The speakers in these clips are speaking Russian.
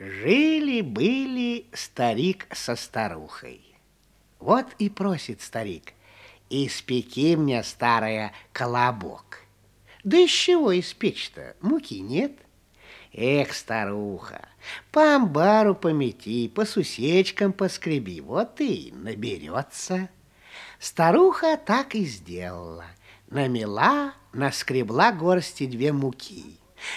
Жили-были старик со старухой. Вот и просит старик, испеки мне, старая, колобок. Да из чего испечь-то? Муки нет. Эх, старуха, по амбару помети, по сусечкам поскреби, вот и наберется. Старуха так и сделала. Намела, наскребла горсти две муки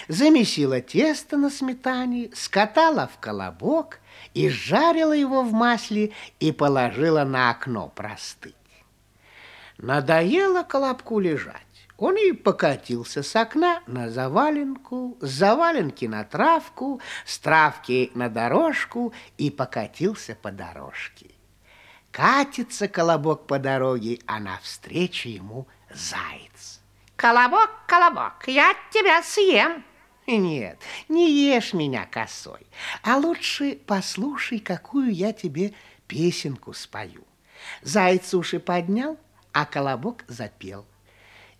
замесила тесто на сметане, скатала в колобок и жарила его в масле и положила на окно простыть. Надоело колобку лежать. Он и покатился с окна на заваленку, с заваленки на травку, с травки на дорожку и покатился по дорожке. Катится колобок по дороге, а навстречу ему заяц. Колобок, колобок, я тебя съем. Нет, не ешь меня косой, а лучше послушай, какую я тебе песенку спою. Заяц уши поднял, а колобок запел.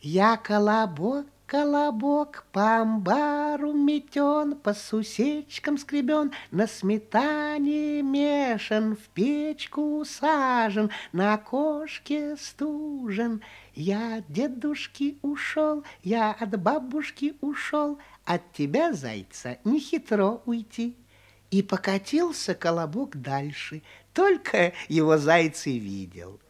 Я колобок, Колобок по амбару метен, по сусечкам скребен, на сметане мешан, в печку сажен, на окошке стужен. Я от дедушки ушел, я от бабушки ушел, от тебя, зайца, не хитро уйти. И покатился колобок дальше, только его заяц и видел.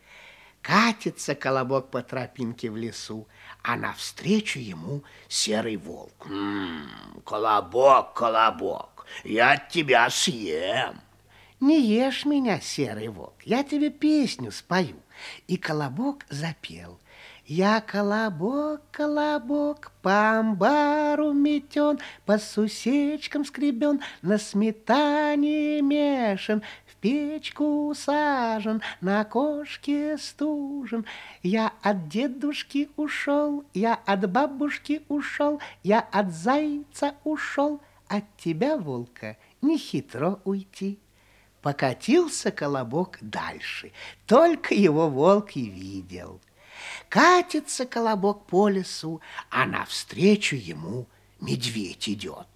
Катится колобок по тропинке в лесу, а навстречу ему серый волк. «М -м, колобок, колобок, я тебя съем. Не ешь меня, серый волк, я тебе песню спою. И колобок запел. Я колобок, колобок, по амбару метен, по сусечкам скребен, на сметане мешан, печку сажен, на кошке стужен. Я от дедушки ушел, я от бабушки ушел, я от зайца ушел, от тебя, волка, не хитро уйти. Покатился колобок дальше, только его волк и видел. Катится колобок по лесу, а навстречу ему медведь идет.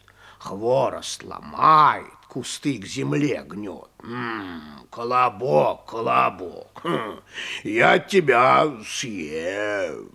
Хворост ломает, кусты к земле гнет. М -м, колобок, колобок, хм, я тебя съем.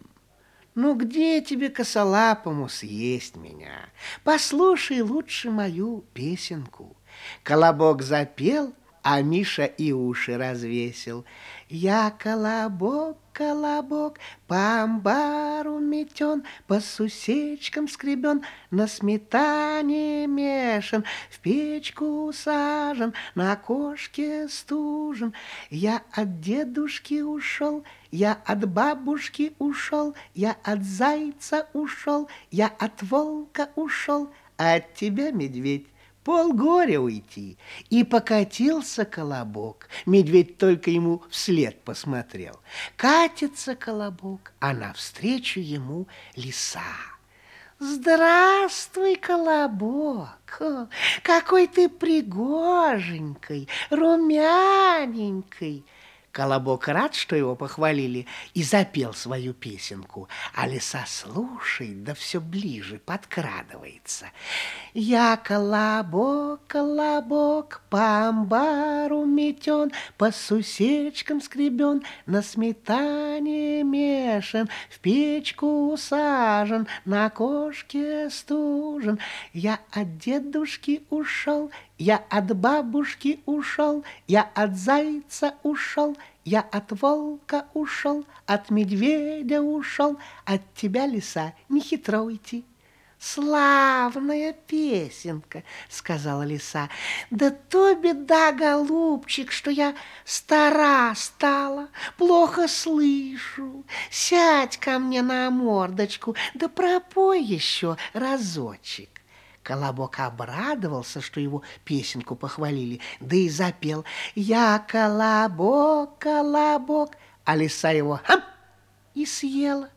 Ну, где тебе косолапому съесть меня? Послушай лучше мою песенку. Колобок запел, а Миша и уши развесил. Я колобок, колобок, по амбару метен, по сусечкам скребен, на сметане мешан, в печку сажен, на окошке стужен. Я от дедушки ушел, я от бабушки ушел, я от зайца ушел, я от волка ушел, а от тебя, медведь, полгоря уйти. И покатился колобок. Медведь только ему вслед посмотрел. Катится колобок, а навстречу ему лиса. Здравствуй, колобок, какой ты пригоженький, румяненький. Колобок рад, что его похвалили, и запел свою песенку. А лиса слушает, да все ближе подкрадывается. Я колобок, колобок, по амбару метен, по сусечкам скребен, на сметане мешан, в печку усажен, на окошке стужен. Я от дедушки ушел, я от бабушки ушел, я от зайца ушел, я от волка ушел, от медведя ушел, от тебя, лиса, не хитро уйти. «Славная песенка», — сказала лиса. «Да то беда, голубчик, что я стара стала, плохо слышу. Сядь ко мне на мордочку, да пропой еще разочек». Колобок обрадовался, что его песенку похвалили, да и запел «Я колобок, колобок», а лиса его «хам» и съела.